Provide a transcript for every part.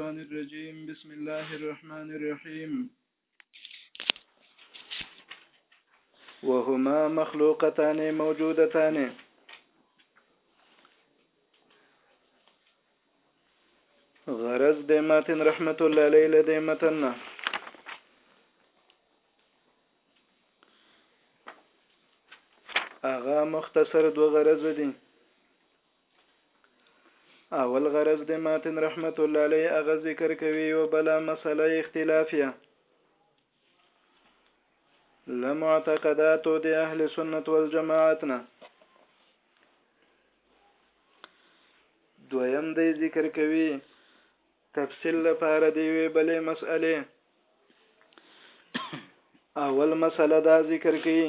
الشيطان الرجيم بسم الله الرحمن الرحيم وهما مخلوقتان موجودتان غرض د متن رحمت الله علیه له د متن نه هغه مختصر دوه غرض دي اول غرض د ماتن رحمت الله علیه هغه ذکر کوي او بل مسله اختلافیه لمعتقداتو د اهل سنت والجماعتنا دویم دی ذکر کوي تفصیل لپاره دی وی بلې مسئله اول مسله دا ذکر کوي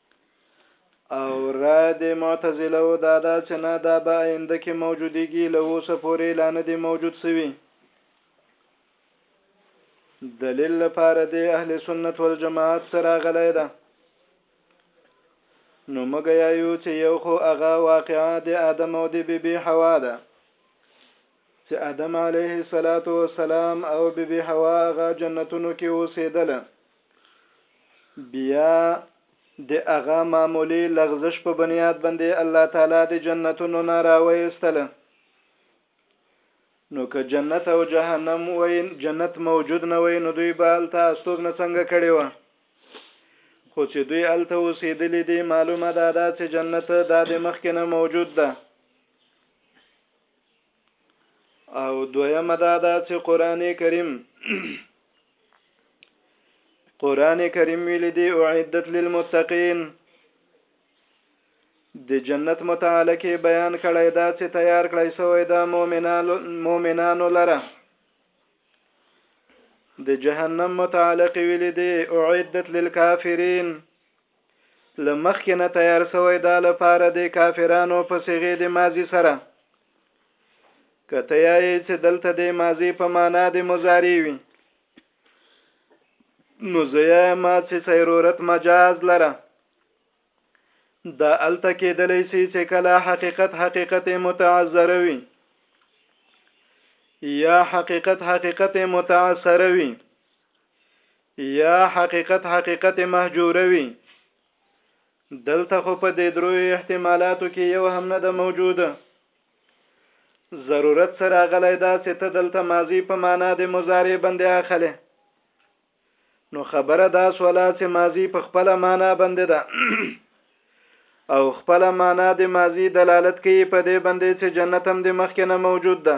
او را د معتزله و دا دا چې نه دا به آینده کې موجودیږي له اوسه پورې لا نه دی موجود سوي دلیل لپاره د اهل سنت والجماعت سره غلی ده نو موږ یو چې یو خو هغه واقعا د آدم او د بیبي حوا ده چې آدم علیه السلام او بیبي حوا هغه جنتونو کې اوسېدله بیا د هغه معمولی لغزش په بنیاد باندې الله تعالی د جنتونو نه راوېستله نو که جنت او جهنم وای جنت موجود نه وای نو دوی به الته استوګ نه څنګه کړي و خو چې دوی الته اوسېدلې دي معلومه ده دا چې جنت دا د مخکې نه موجود ده او دویمه دا ده چې قران کریم قران کریم ویل دی او عدت للمتقین د جنت متعلق بیان کړی دا چې تیار کړی سوی دا مؤمنانو مؤمنانو لره د جهنم متعلق ویل دی او عدت للکافرین له مخکې نه تیار سوی دا لپاره د کافرانو په صیغې د ماضي سره که تیایې چې دلته د ماضي په معنا د مضارع وي نو زیا ما چې سیرورت مجاز لره دا الته کېدلی سي چې کله حقیقت حقیقت متعذر وي یا حقیقت حقیقت متعثر وي یا حقیقت حقیقت مهجوروي دلته خو په دې درو احتمالاتو کې یو هم نه ده موجوده ضرورت سره غلی دا چې ته دلته ماضی په معنا د مضارع باندې اخلې نو خبره دا سوله چې ماضی په خپل معنا باندې ده او خپل معنا د ماضی دلالت کوي په دې باندې چې جنت هم د مخکې نه موجود ده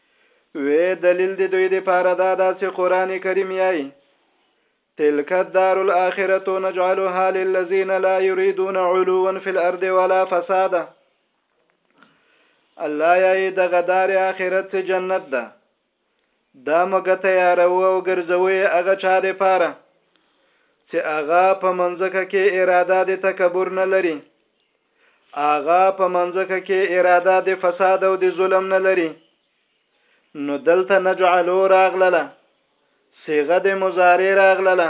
وې دلیل د دوی د پاره دا ده چې قران کریم یې تلک الدار الاخره نجعلها للذین لا یریدون علوا فی الارض ولا فسادا الله یې د غدار اخرت چې جنت ده دا مګه تیار او ګرځوي هغه چا د پاره چې هغه په منځکه کې اراده د تکبر نه لري هغه په منځکه کې اراده د فساد او د ظلم نه لري نو دلته نجعلو راغله صيغه د مضارع راغله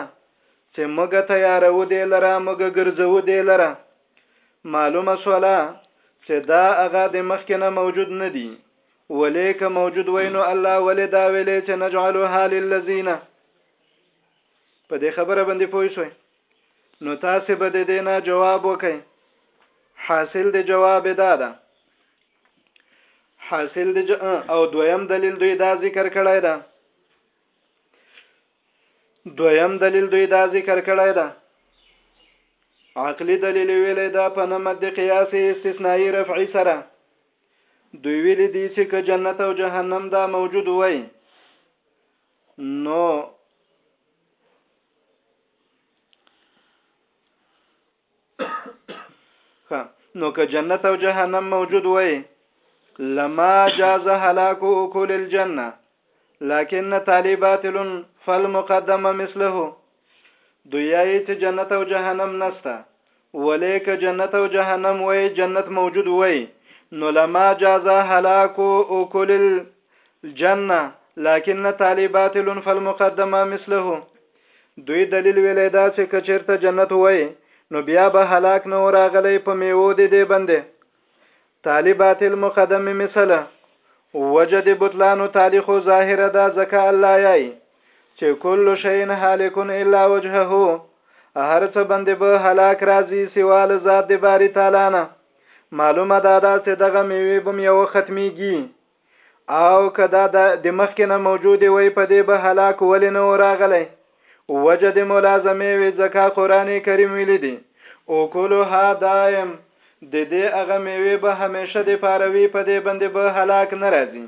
چې موږ تیارو دی لره موږ ګرځو دی لره معلومه سواله چې دا هغه د مخکنه موجود نه دی ولې که موجود وینو الله ولې دا ویلې چې نجعلها للذین په دې خبره باندې پوه شئ نو تاسو به د دې نه جواب وکئ حاصل د جواب دا ده حاصل د ج... او دویم دلیل دوی دا ذکر کړی دا دویم دلیل دوی دا ذکر کړی دا عقلی دلیل ویلې دا په نمد د قیاس استثنایی رفعی سره دوی ویلې دي چې که جنت او جهنم دا موجود وای نو نو که جنت او جهنم موجود وای لما جاز هلاك اكل الجنه لكن تالي باطل فالمقدمه مثله دوی چې جنت او جهنم نسته ولی که جنت او جهنم وای جنت موجود وای نو لما جازا هلاکو او کل الجنه لكن تالي باطل فالمقدمه مثله دوی دلیل ویلې دا چې کچیرته جنت وای نو بیا به هلاک نه راغلی په میوو دې دې بندې طالبات المقدم مثل وجد بطلان تالیخ ظاهر دا زکا الله یای چې کل شین حالکن الا وجهه هر څه باندې به هلاک راځي سوا له ذات د باری تعالی نه معلومه دا ده چې دغه میوه بم یو ختمیږي او که دا د د مخکې نه موجود وي په دې به هلاک ولې نه و راغلی وجه د ملازمې وي ځکه قرآن کریم ویلي دي اوکلها دایم د دې هغه میوې به همیشه د پاره وي په دې باندې به هلاک نه راځي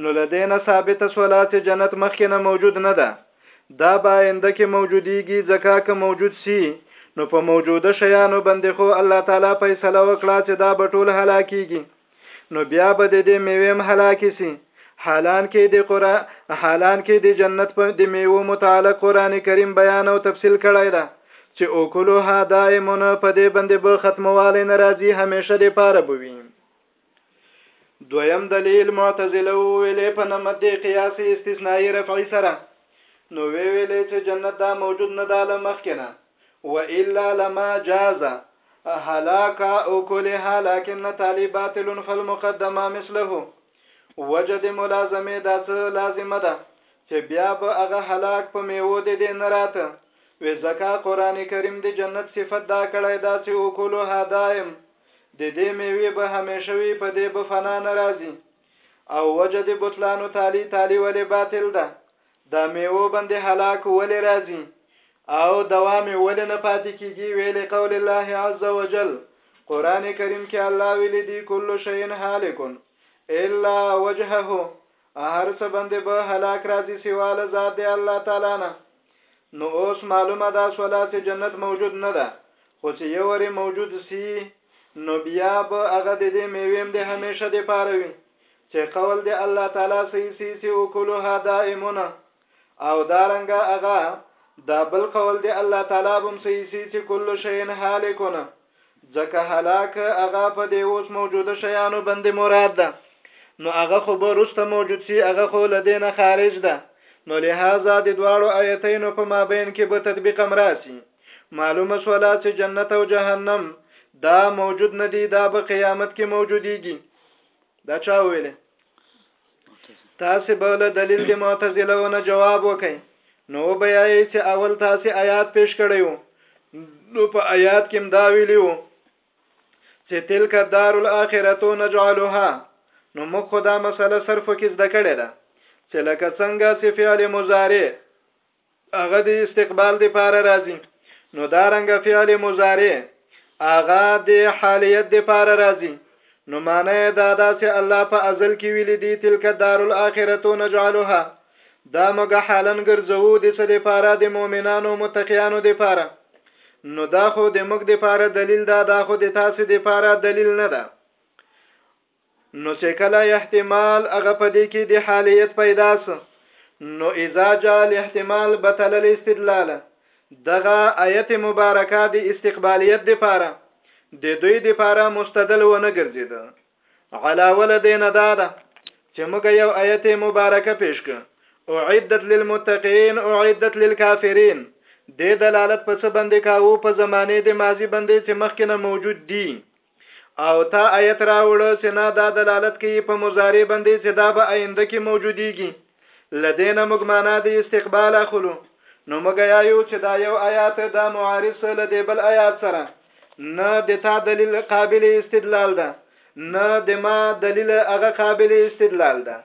نو له دې نه ثابته سوله چې جنت مخکې نه موجود نه ده دا به آینده کې موجودیږي ځکه که موجود سي نو په موجوده شیانو باندې خو الله تعالی فیصله وکړه چې دا به ټول هلاکیږي نو بیا به د دې میوې هم هلاکې سي حالان کې د قرآ حالان کې د جنت په د میوو متعلق قرآن کریم بیان او تفصیل کړی ده چې اوکلوها دائمون په دې باندې به ختموالی ناراضي همیشه د پاره بوي دویم دلیل معتزله ویلې په نمد دی قیاس استثنایی رفعی سره نو وی ویلې چې جنت دا موجود نه داله مخکنه والا لما جاز هلاک اکلها لكن تالي باطل فالمقدمه مثله وجد ملازمه دا څه لازمه ده چې بیا به هغه هلاک په میوه دې دې نه راته وې ځکه قران کریم د جنت صفت دا کړی دا چې اکلها دائم د دې میوي به همیشه وي په دې به فنا ناراضي او وجد بطلان تالی تالی ولې باطل ده د میوو بندې هلاک ولې راځي او دوام ولې نه پاتې کیږي ویلې قول الله عز وجل قران کریم کې الله ویلي دی کل شیء هالکون الا وجهه هر څه بندې به هلاک راځي سوا له ذات دی الله تعالی نه نو اوس معلومه ده سولا چې جنت موجود نه ده خو چې یو ری موجود سی نو بیا به هغه د دې میویم د همیشه د پاره وي چې قول د الله تعالی سي سي سي او کلوها دائمونه او دارنګه هغه دا بل قول د الله تعالی بم سي سي سي کل شین هالکونه ځکه هلاک هغه په دې اوس موجوده شیانو باندې مراد ده نو هغه خو به رسته موجود سي هغه خو لدینه خارج ده نو لهذا د دواړو آیتینو په مابین کې به تطبیق امراسي معلومه شولا چې جنت او جهنم دا موجود نه دي دا به قیامت کې موجوديږي دا چا ویل تاسو به له دلیل د معتزله ونه جواب وکئ نو بیا یې چې اول تاسو آیات پیش کړی وو نو په آیات کې دا ویلی وو چې تلک دار الاخرته نجعلها نو موږ خدا مسله صرف کې زده کړې ده چې لکه څنګه چې فعل مضارع هغه د استقبال د پاره راځي نو دا رنګ فعل مضارع هغه د حالیت د پاره راځي نو معنی دا دا چې الله په ازل کې ویلي دي تلک دار الاخرته نجعلها دا موږ حالن ګرځو د څه د پاره د مؤمنانو متقیانو د پاره نو دا خو د موږ د پاره دلیل دا دا خو د تاسو د پاره دلیل نه ده نو چې کله احتمال هغه په دې کې د حالیت پیدا سو نو اذا جاء الاحتمال بطل الاستدلال دغه آیت مبارکه د استقبالیت د پاره د دوی د پاره مستدل و نه ګرځید علاوه لدین دا ده چې موږ یو آیت مبارکه پیش ک او عدت للمتقین او عدت للکافرین د دلالت په څه باندې کاوه په زمانه د ماضی باندې چې مخکې نه موجود دي او تا آیت راوړ چې نه دا دلالت کوي په مضارع باندې چې دا به آینده کې موجودیږي لدینه موږ معنا د استقبال اخلو نو موږ یایو چې دا یو آیات دا معارض له دې بل آیات سره نه د تا دلیل قابل استدلال ده نه د ما دلیل هغه قابل استدلال ده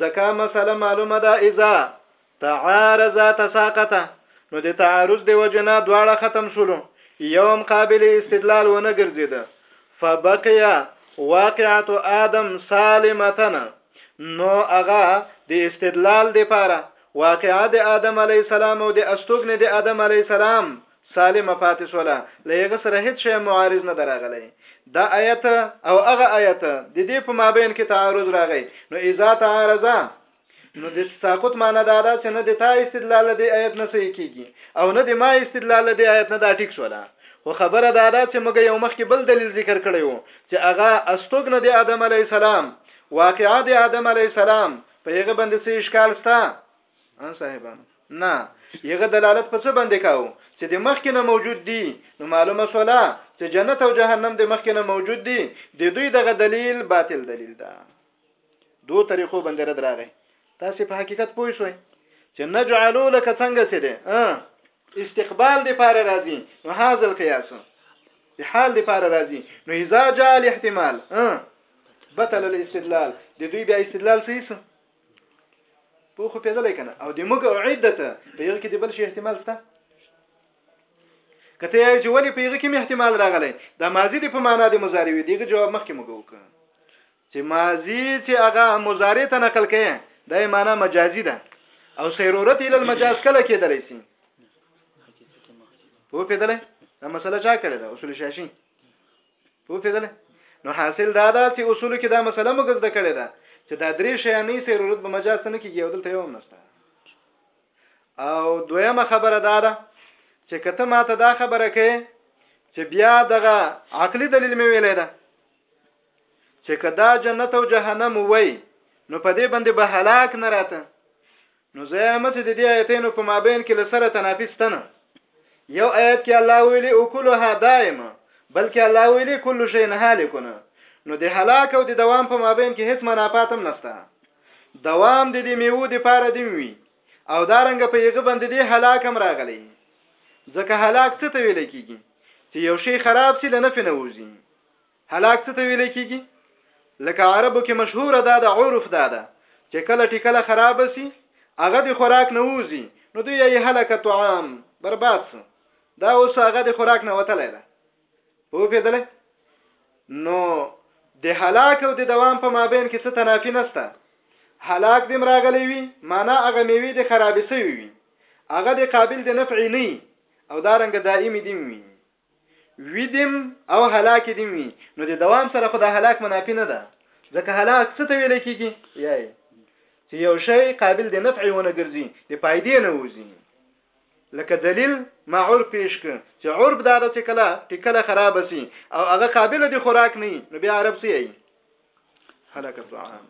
ځکه مسله معلومه ده اذا تعارضا تساقطا نو د تعارض د وجې نه دواړه ختم شولو یوم قابل استدلال ونه ګرځېده فبقیا واقعت آدم سالمتنا نو هغه د استدلال د پاره واقعا د آدم علی السلام او د استوګنې د آدم علی السلام سالمه پاتې شوله لږه سره هیڅ شی معارض نه دراغلی دا آیت او هغه آیت د دې په مابین کې تعارض راغی نو اذا تعارضا نو د تساقط معنی دا ده چې نه د تا استدلال له دې آیت نه صحیح کیږي او نه د ما استدلال له دې آیت نه دا ټیک شوله خو خبره دا ده چې موږ یو مخ کې بل دلیل ذکر کړی وو چې هغه استوګنه د آدم علی السلام واقعا د آدم علی السلام په هغه باندې څه اشکال ستا ان صاحبانو نه یغه دلالت په څه باندې کاو چې د مخکې نه موجود دي نو معلومه سولا چې جنت او جهنم د مخکې نه موجود دي د دوی دغه دلیل باطل دلیل ده دوه طریقو باندې رد راغی تاسو په حقیقت پوه شئ چې نجعلو لك څنګه سي دي استقبال دي پاره راځي نو هاذ القياس د حال د پاره راځي نو اذا جاء الاحتمال بطل الاستدلال د دوی بیا استدلال صحیح سو په خو پیدل کنه او د موږ عدته په یغه کې د بل شي احتمال شته کته یې چې ولی په یغه کې احتمال راغلی دا ماضی دی په معنا د مضارع وي دیغه جواب مخکې موږ وکړ چې ماضي چې هغه مضارع ته نقل کوي دا یې معنا مجازي ده او سیرورت اله المجاز کله کېدلی سي په پیدلې دا مسله چا کړې ده اصول شاشي په پیدلې نو حاصل دا ده چې اصول کې دا مسله موږ زده کړې ده چې دا درې شیانې سیرورت به مجاز ته نه کېږي او دلته یو هم نشته او دویمه خبره دا ده چې کته ماته دا خبره کوي چې بیا دغه عقلي دلیل مې ویلې ده چې که دا جنت او جهنم وای نو په دې باندې به هلاک نه راته نو زیام چې د دې آیتینو په مابین کې لسره تنافي ستنه یو آیت کې الله ویلي او کلها دائمه بلکې الله ویلي کل شی نه هالکونه نو د هلاک او د دوام په مابین کې هیڅ منافات هم نشته دوام د دې میوو د پاره دی وی او دا رنګ په یغه باندې دی هلاک هم راغلی ځکه هلاک څه ته ویل کیږي چې یو شی خراب سي لنه فنوزي هلاک څه ته ویل کیږي لکه عربو کې مشهور ده د عرف ده ده چې کله ټیکله خراب سي هغه د خوراک نه ووزي نو دوی یې هلکه طعام برباد سو دا اوس هغه د خوراک نه وتلی ده په پیدل نو د هلاک او د دوام په مابین کې څه تنافي نسته هلاک د مراغلی وي معنا هغه میوي د خراب سوي وي هغه د قابل د نفع نه او دارنګ دائمي دي وي وي دیم او هلاک دیم وي نو د دوام سره خو د هلاک منافی نه ده ځکه هلاک څه ته ویل کیږي یای چې یو شی قابل د نفع ونه ګرځي د فائدې نه وځي لکه دلیل ما عرب پیش ک چې عرب دا د کله ټکله خراب سي او هغه قابل د خوراک نه نو بیا عرب سي ای هلاک الطعام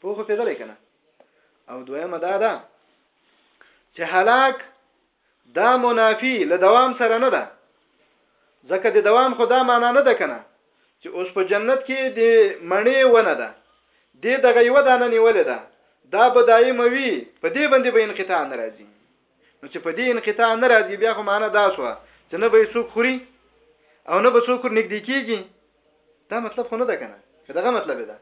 په خو پیغلې کنه او دویمه دا ده چې هلاک دا منافي له دوام سره نه ده ځکه د دوام خو دا معنا نه ده کنه چې اوس په جنت کې د مڼې ونه ده دې دغه یو دانه نیولې ده دا به دایمه وي په دې باندې به انقطاع نه راځي نو چې په دې انقطاع نه راځي بیا خو معنا دا شو چې نه به څوک خوري او نه به څوک نږدې کیږي دا مطلب خو نه ده کنه دغه مطلب ده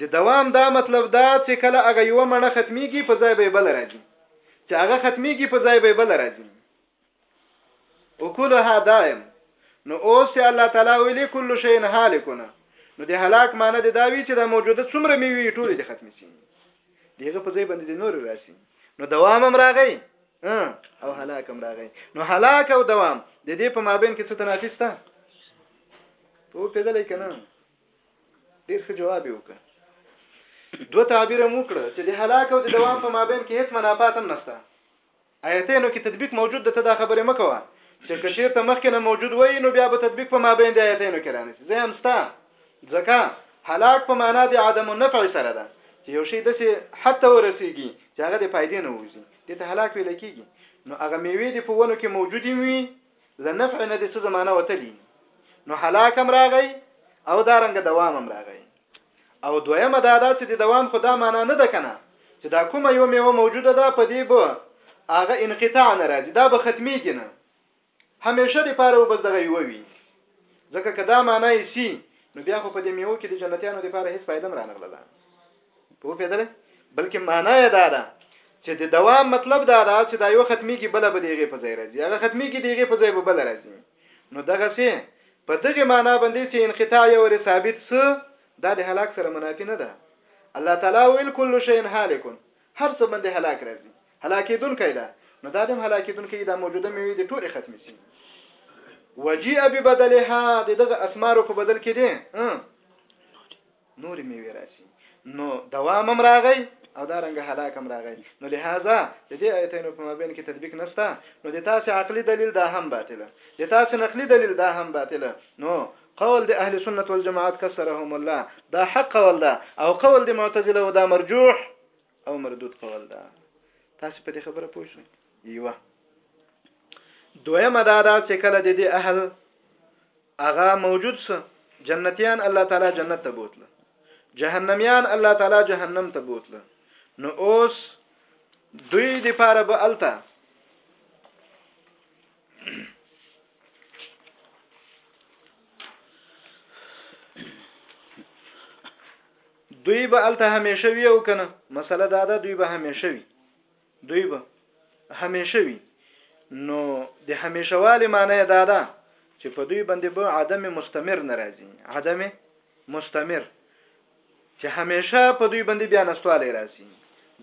د دوام دا مطلب دا چې کله هغه یوه مڼه ختمیږي په ځای به بل راځي چې هغه ختمیږي په ځای به بل راځي وکلها دائم نو اوس چې الله تعالی ویلي کل شی هالکونه نو د هلاک معنی د داوی چې د موجوده څومره میوي ټول د ختم شي دغه په ځای باندې د نور راشي نو دوام هم راغی او هلاک هم راغی نو هلاک او دوام د دې په مابین کې څه تنافس ده په پیدلې کنه ډیر ښه جواب یې وکړ دوه تعبیر مو کړ چې د هلاک او د دوام په مابین کې هیڅ منافات هم نشته آیتینو کې تطبیق موجود ده ته دا خبره مکوه چې کچیر ته مخکې نه موجود وای نو بیا به تطبیق په مابین د آیتینو کې رانیسي زه هم ستا ځکه هلاک په معنا د عدم النفع سره ده چې یو شی دسه حتی ورسیږي چې هغه د فائدې نه وځي د ته هلاک ویل کیږي نو هغه میوه د په ونو کې موجودې وي له نفع نه دې څه زمانه وتلی نو هلاک هم راغی او دا رنګ دوام هم راغی او دویمه دا ده چې د دوام خو دا معنا نه ده کنه چې دا کومه یو میوه موجوده ده په دې به هغه انقطاع نه راځي دا به ختميږي نه همیشه د پاره وبس دغه یو وي ځکه کدا معنا یې سي نو بیا خو په دې میوه کې د جنتیانو لپاره هیڅ فائدہ نه رانغله په پیدل بلکې معنا یې دا ده چې د دوام مطلب دا ده چې دا یو ختمي کې بل به دیغه په ځای راځي هغه ختمي کې دیغه په ځای به بل راځي نو دغه سي په دغه معنا باندې چې انقطاع یو ور ثابت څه دا د هلاک سره منافي نه ده الله تعالی ویل کل شی هالک هر څه باندې هلاک راځي هلاکې دن کیدا نو دا د هلاکې دن کیدا موجوده مې د ټوله ختمي سي وجيء ببدلها دغه اسمارو په بدل کې دي نورې میوې راشي نو دوام هم راغی او دا رنګ هلاک هم راغی نو لهدا د دې آیتینو په مابین کې تطبیق نشته نو د تاسو عقلي دلیل دا هم باطله د تاسو نقلي دلیل دا هم باطله نو قول د اهل سنت والجماعت کسرهم الله دا حق قول ده او قول د معتزله دا مرجوح او مردود قول ده تاسو په دې خبره پوه شئ یوه دویمه دا ده چې کله د دې اهل هغه موجود سه جنتیان الله تعالی جنت ته بوتله جهنميان الله تعالی جهنم ته بوتله نو اوس دوی د پاره به الته دوی به الته همیشه وي او کنه مسله دا ده دوی به همیشه وي دوی به همیشه وي نو د همیشوالي معنی دا ده چې په دوی باندې به عدم مستمر ناراضي عدم مستمر چې همیشه په دوی باندې بیا نستواله راځي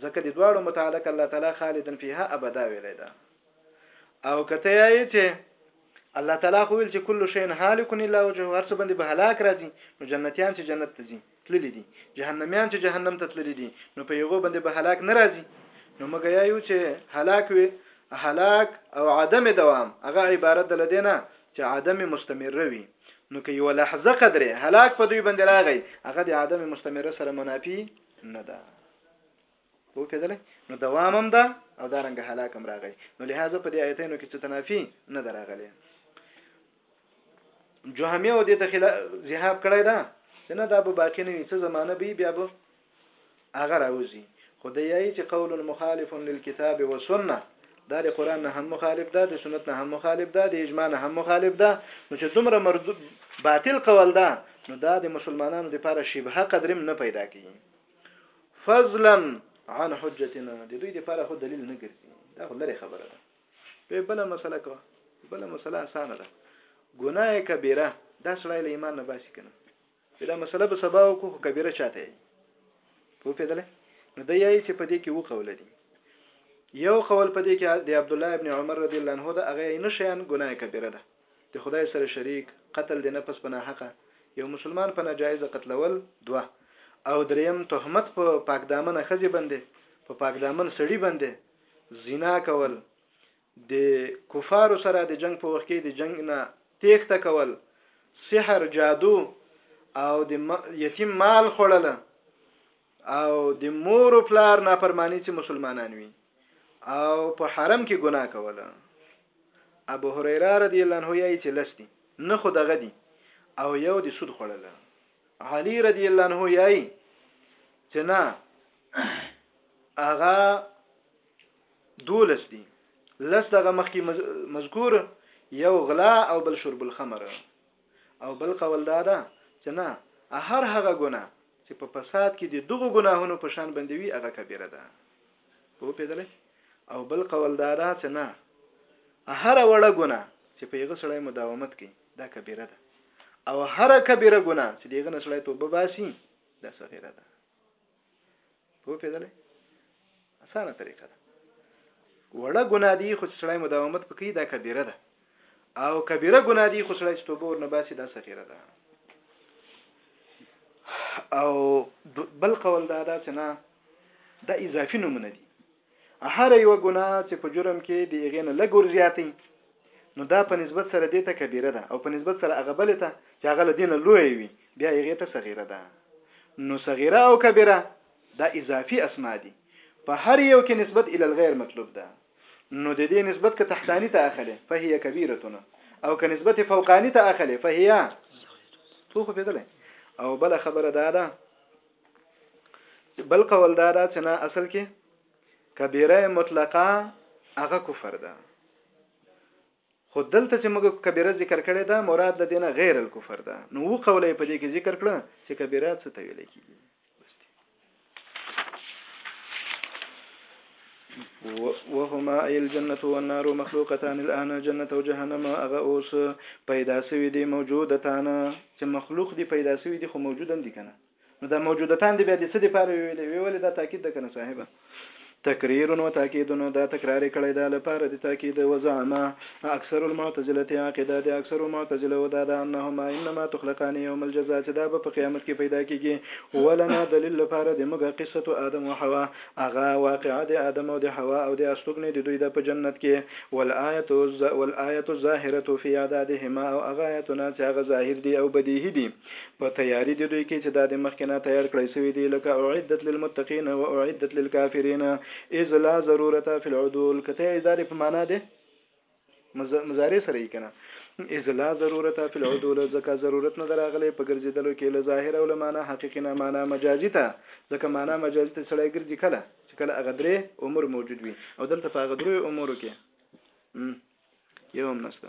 ځکه د دواړو متعلق الله تعالی خالدن فیها ابدا ویلی ده او کته یې چې الله تعالی خو ویل چې کل شی هالک الا وجهه هر څه باندې به هلاک راځي نو جنتیان چې جنت ته ځي تللی دي جهنميان چې جهنم ته تللی دي نو په یغو باندې به هلاک نه راځي نو مګر یو چې هلاک وي هلاک او عدم دوام هغه عبارت د لدینه چې عدم مستمر وي نو که یو لحظه قدرې هلاک په دوی باندې راغی هغه د عدم مستمر سره منافي نه ده وپیدلی نو دوام هم ده او دا رنګ هلاک هم راغی نو لهدا په دې آیتینو کې څه تنافي نه دراغلی جهمي او دې ته خلا ذهاب کړی دا چې نه دا به باقی نه وي څه زمانه به بیا به هغه راوځي خو د یای چې قول مخالف للكتاب والسنه دا د قران نه هم مخالف ده د سنت نه هم مخالف ده د اجماع نه هم مخالف ده نو چې دومره مرد باطل قول ده نو دا د مسلمانانو لپاره شبهه قدرم نه پیدا کوي فضلا عن حجتنا د دوی لپاره خو دلیل نه ګرځي دا خو لري خبره ده په بل مسله کو بل مسله اسانه ده ګناه کبیره دا سړی له ایمان نه باسي کنه دا مسله به سبا وکړو خو کبیره چاته یي په پیدله نو دا یی چې په دې کې وقول دي یو قول په دې کې د عبد الله ابن عمر رضی الله عنه دا هغه نه شیان ګناه کبیره ده د خدای سره شریک، قتل د نفس په ناحقه، یو مسلمان په ناجایزه قتلول، دوه. او دریم تهمت په پاک دامنه ښځې باندې، په پاک دامن سړي باندې، زنا کول، د کفارو سره د جنګ په وخت کې د جنګ نه تېښته کول، سحر، جادو او د یتیم مال خوړل، او د مور او پلار نافرمانی چې مسلمانان وي او په حرم کې ګناه کوله ابو هريره رضی الله عنه یې چې لستی نه خو دغه دی او یو د سود خوړل علي رضی الله عنه یې چې نه هغه دولس دی لس دغه مخکې مذکور یو غلا او بل شرب الخمر او بل قول دا ده چې نه اهر هغه ګناه چې په فساد کې دي دغو ګناهونو په شان بندوي هغه کبیره ده په پیدلې او بل قول دا ده چې نه اهر وړه ګناه چې په یغه سړی مداومت کوي دا کبیره ده او هر کبیره ګناه چې دیغه نسړی توبه باسي دا صغیره ده په پیدلې اسانه طریقه ده وړه ګناه دی خو سړی مداومت پکې دا کبیره ده او کبیره ګناه دی خو سړی توبه ورنه باسي دا صغیره ده او بل قول دا ده چې نه دا اضافي نمونه دي هره یوه ګناه چې په جرم کې د هغې نه لږ ورزیات وي، نو دا په نسبت سره دې ته کبیره ده او په نسبت سره هغه بلې ته چې هغه له دې نه لویه وي، بیا هغې ته صغیره ده. نو صغیره او کبیره دا اضافي اسماء دي، په هر یو کې نسبت الی الغیر مطلوب ده، نو د دې نسبت که تحتاني ته اخلې، فهی کبیرة، او که نسبت فوقاني ته اخلې، فهی. پوه خو پېدلی؟ او بله خبره دا ده. بل قول دا ده چې نه اصل کې کبیره مطلقه هغه کفر ده خو دلته چې موږ کبیره ذکر کړې ده مراد د دینه غیر الکفر ده نو و قولې په دې کې ذکر کړه چې کبیره څه ته ویل کیږي وهما اي الجنه والنار مخلوقتان الان جنت او جهنم هغه اوس پیدا سوي دي موجودتان چې مخلوق دي پیدا سوي دي خو موجودن دي کنه نو دا موجودتان دی بیا د څه لپاره ویلې وی ولې دا تاکید ده کنه صاحب تکریر و تاکید نو دا تکرار کړی دا لپاره د تاکید و زعما اکثر المعتزله عقیده د اکثر المعتزله و دا ده انهما انما تخلقان یوم الجزاء چې دا به په قیامت کې پیدا کیږي ولنا دلیل لپاره د موږ قصه ادم او حوا هغه واقعه د ادم او د حوا او د استوګنې د دوی د په جنت کې والآیت والآیت الظاهره فی اعدادهما او هغه آیتونه چې هغه ظاهر دي او بدیهی دي په تیاری د دوی کې چې دا د مخکې نه تیار کړی سوی دی لکه اعدت للمتقین و اعدت للکافرین اذ لا ضرورت فی العدول که ته دا په معنا دی مزارع سره یې کنه اذ لا ضرورت فی العدول زکه ضرورت نه دراغله په ګرځیدلو کې له ظاهر او معنا حقیقی نه معنا مجازی ته زکه معنا مجازی ته سړی ګرځي کله چې کله هغه درې امور موجود وي او دلته په هغه درې امور کې یو هم نشته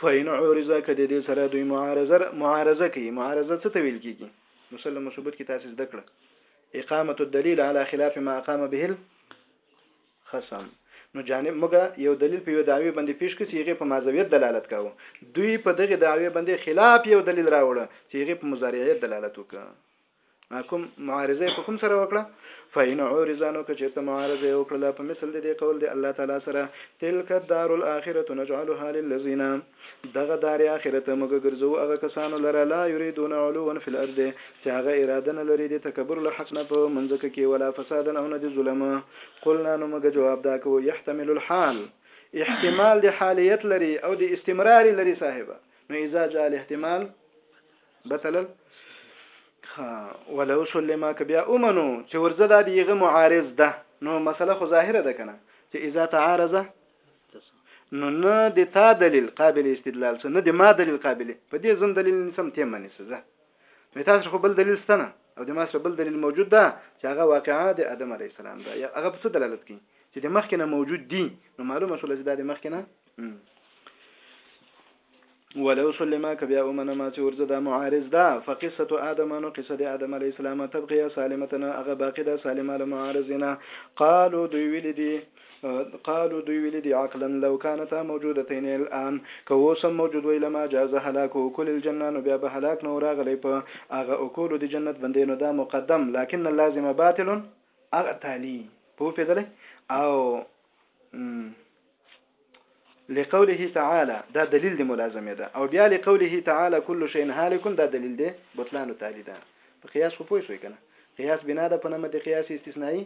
فین عورزه کدی دې سره دوی معارضه معارضه کوي معارضه څه تویل کیږي مسلم ثبوت کې تاسو زده کړه اقامه الدلیل علی خلاف ما اقام به الخصم نو جانب موږ یو دلیل په یو دعوی باندې پیش کړي چې هغه په مازویت دلالت کاوه دوی په دغه دعوی باندې خلاف یو دلیل راوړ چې هغه په مضارعیت دلالت وکړ کوم معارضه په کوم سره وکړه فإن عورضا نو که چېرته معارضه یې وکړله په مثل د دې قول د الله تعالی سره تلک الدار الآخرة نجعلها للذین دغه دار آخرت موږ ګرځوو هغه کسانو لره لا یریدون علوا فی الارض چې هغه اراده نه لري د تکبر له حق نه په منځکه کې ولا فسادا او نه د ظلم قلنا نو موږ جواب دا کوو یحتمل الحال احتمال د حالیت لري او د استمرار لري صاحب نو اذا جاء الاحتمال بتلل ها ولو سلم ک بیا اومنو چې ورزه د دیغه معارض ده نو مسله خو ظاهره ده کنه چې اذا تعارض نو نه د تا دلیل قابل استدلال سو نه د ما دلیل قابل په دې زم دلیل نسم ته منی سزا نو تاسو خو بل دلیل ستنه او د ما سره بل دلیل موجود ده چې هغه واقعا د ادم علی السلام ده یا هغه څه دلالت کوي چې د مخکنه موجود دي نو معلومه شول چې دا د مخکنه ولو سلما که بیا ومنما چې ارزه دا معارض ده فقصه آدم نو قصه د آدم علیه السلام تبقیه سالمتنا هغه باقی ده سالمه له معارض نه قالو دوی ویلي دي قالو دوی ویلي دي عقلا لو کانتا موجودتین الان که اوس هم موجود وی لما جاز هلاک اکل الجنه نو بیا به هلاک نه راغلی په هغه اکولو د جنت بندې نو دا مقدم لکن اللازم باطل هغه تالي پوه پیدلی او لقوله تعالی، دا دلیل د ملازمې ده، او بیا لقوله تعالی کل شیء هالک دا دلیل د بطلان تالي ده. په قیاس خو پوه شوئ کنه؟ قیاس بنا ده په نمط د قیاس استثنائی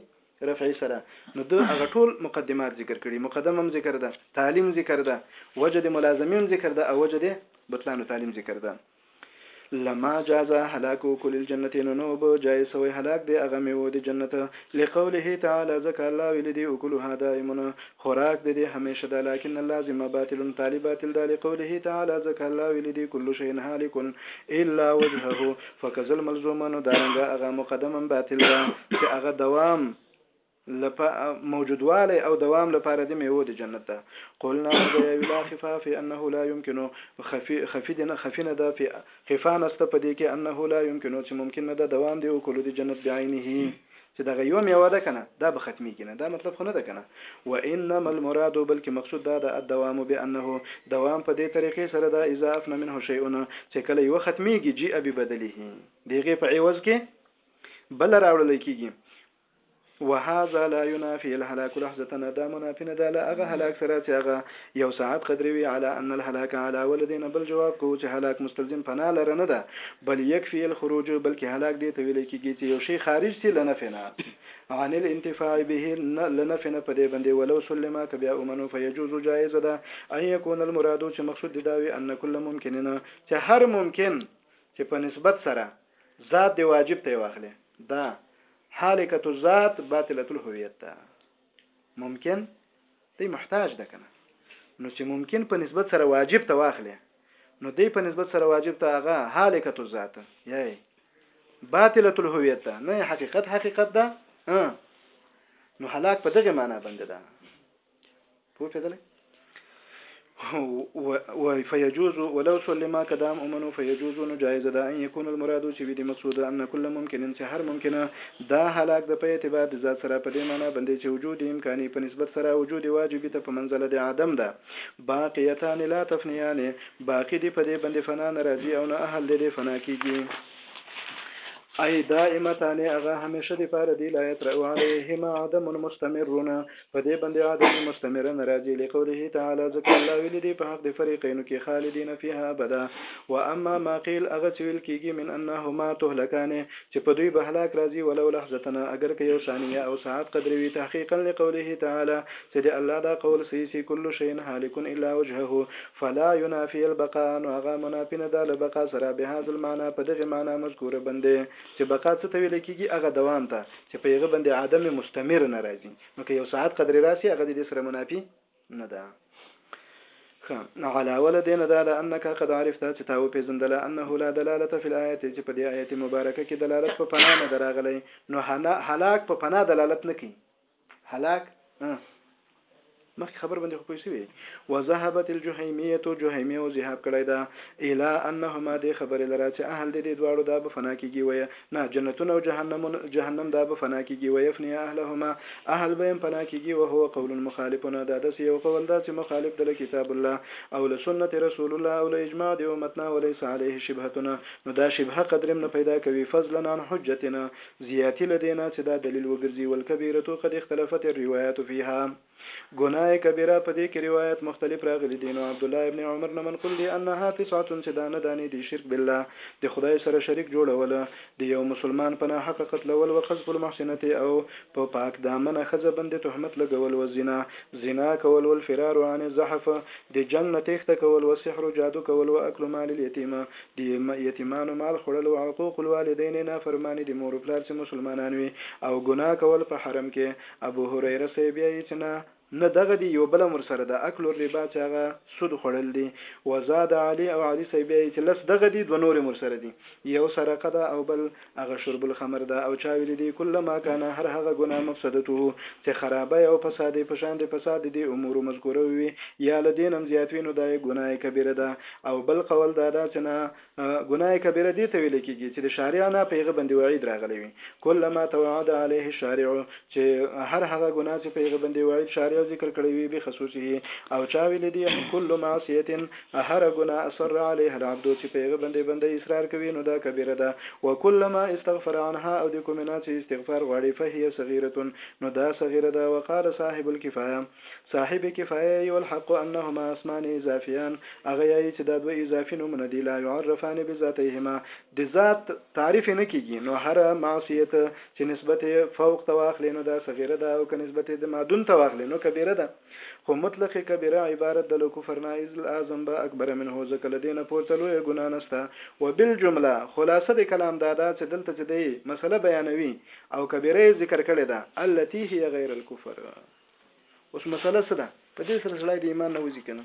رفعی سره، نو ده هغه ټول مقدمات ذکر کړي، مقدمه هم ذکر ده، تالي هم ذکر ده، وجه د ملازمې هم ذکر ده او وجه د بطلان تالي هم ذکر ده. لما جاز هلاک کل الجنتين نو به جائز سوی هلاک د هغه مېوو د جنت، لقوله تعالی ځکه الله ویلي دي اکلها دائم خوراک د دې همېشه ده، لکن اللازم باطل تالي باطل ده، لقوله تعالی ځکه الله ویلي دي کل شيء هالک الا وجهه فکذا الملزوم نو دارنګه هغه مقدم هم باطل ده چې هغه دوام له په موجودوالی او دوام لپاره دي مېوو د جنت ده قلنا د ياوي لا خفاء في انه لا يمکن خفي خفي دي نه خفي نه ده في خفاء نسته په دې کې انه لا يمکن چې ممکن نه ده دوام د اکلو د جنت بعينه چې دغه يو مېوه ده کنه دا به ختميږي نه دا مطلب خو نه ده کنه وانما المراد بلکې مقصود دا ده الدوام بانه دوام په دې طريقې سره ده اذا افنى منه شيء چې کله يو ختميږي جي ابي بدله دغه په عوض کې بل راوړل کیږي وهذا لا ينافي الهلاك لحظتنا دا منافي نه ده له هغه هلاک سره چې هغه یو ساعت قدرې وي على ان الهلاك على ولدينا بل جواب کوو چې هلاک مستلزم فنا لره نه ده بل يکفي الخروج بلکې هلاک دې ته ویل کېږي چې یو شی خارج سي له نفې نه عن الانتفاع به له نفې نه په دې باندې ولو سلم که بیا ومنو فيجوز جائز ده ان يكون المراد چې مقصود دې دا وي ان كل ممکن نه چې هر ممکن چې په نسبت سره ذات دې واجب ته واخلي دا حالکت الذات باطله الهویت ده ممکن دی محتاج ده کنه نو چې ممکن په نسبت سره واجب ته واخلې نو دی په نسبت سره واجب ته هغه حالکت الذات یی باطله الهویت ده نه حقیقت حقیقت ده نو هلاک په دغه معنی باندې ده پوه شدلی فيجوز ولو سلم كدام امنو فيجوز نو جائز ده ان يكون المراد چې وي د مقصود ان كل ممکن چې هر ممکنه دا هلاک د په اعتبار د ذات سره په دې معنی باندې چې وجود امکاني په نسبت سره وجود واجبي ته په منزله د عدم ده باقیتان لا تفنیان باقی دي په دې باندې فنا نه راځي او نه اهل دې فنا کیږي ای دائمتان اغا همیشه دی پار دی لا یترعو علیهما عدم مستمرون په دې بندې عادت مستمره نه راځي لقوله تعالی ځکه الله ویلي دي په حق د فریقینو کې خالدین فیها ابدا و اما ما قیل هغه څه ویل کیږي من انهما تهلکان چې په دوی به هلاک راځي ولو لحظتنا اګر که یو ثانیه او ساعت قدر وي تحقیقا لقوله تعالی چې د الله دا قول صحیح سي کل شیء هالک الا وجهه فلا ينافي البقاء نو هغه منافي نه ده له بقا سره بهذا المعنی په دغه معنی مذکوره بندې چې بقا څه ته ویل کیږي هغه دوام ته چې په هغه باندې عدم مستمر نه راځي نو که یو ساعت قدر راسي هغه دې سره منافي نه ده خه علاوه له دې نه ده لانک قد عرفت چې تا وپېژندله انه لا دلاله فی الایت چې په دې آیت مبارکه کې دلالت په پنا نه دراغلی نو هلاک په پنا دلالت نه کوي هلاک مخکې خبر باندې خو پوه شوي وذهبت الجهیمیه جهیمیه او ذهاب کړی دا الا انهما دې خبرې لره چې اهل دې دې دواړو دا به فنا کېږي ویه نه جنتون او جهنم جهنم دا به فنا کېږي ویفنی اهلهما اهل به هم فنا کېږي وهو قول مخالفنا دا داسې یو قول دا چې مخالف دل کتاب الله او له سنت رسول الله او له اجماع دې امتنا وليس عليه شبهتنا نو دا شبهه قدرم نه پیدا کوي فضلا عن حجتنا زیاتی له دې نه چې دا دلیل وګرځي، والکبیرة قد اختلفت الروايات فيها، ګناه کبیره په دې کې روایات مختلف راغلي دي، نو عبدالله ابن عمر نه منقول دي، انها تسعة چې دا نه دانې دي شرک بالله، د خدای سره شریک جوړول، د یو مسلمان په ناحقه قتلول، وقذف المحصنة او په پاک دامنه ښځه بندې تهمت لګول، والزنا زنا کول، والفرار عن الزحف د جنګ نه تېښته کول، والسحر جادو کول، واکل مال اليتيم د یتیمانو مال خوړل او عقوق الوالدین نافرمانی د مور پلار چه مسلمانان وی او ګناه کول په حرم کی ابو هریره صیب یایی چه نه نه دغه دی یو بل هم ورسره ده اکل الربا چه هغه سود خوړل دی وزاد علی او علی صیب یایی چه لس دغه دی دوه نور هم ورسره دی یو سرقه ده او بل هغه شرب الخمر ده او چا ویلي دي کل ما کان هر هغه ګناه مفسدته چې خرابی او فساد یې په شان د فساد د دې امورو مذکورو وي یا له دې نه هم زیات وي نو دا یې ګناه کبیره ده او بل قول دا ده چې نه ګناه کبیره دې ته ویل کیږي چې د شارع نه په هغه باندې وعید راغلی وي کل ما توعد علیه الشارع چې هر هغه ګناه چې په هغه باندې وعید شارع ذکر کړی وي بخصوصه او چا ویلي دي کل معصیه هره ګناه اصر علیها العبد چې په هغې بندې بندی اصرار کوي نو دا کبیره ده، وکلما استغفر عنها او د کومې نه چې استغفار غواړي فهی صغیرة نو دا صغیره ده، وقال صاحب الکفایه صاحب کفایه یی والحق انهما اسمان اضافیان هغه یایی چې دا دوه اضافی نومونه دي لا یعرفان بذاتیهما د ذات تعریف یې نه کیږي نو هره معصیت چې نسبت یې فوق ته واخلې نو دا صغیره ده او که نسبت یې د مادون ته واخلې نو کبیره ده. خو مطلق کبیره عبارت ده له کفر نه اذ لا ذنب اکبر منه ځکه له دې نه پورته لویه ګناه نسته وبالجمله خلاصه د کلام دا ده چې دلته چې دی مسله بیانوي او کبیره یې ذکر کړې ده التي هي غیر الکفر اوس مسله څه ده په دې سره سړی د ایمان نه وځي کنه.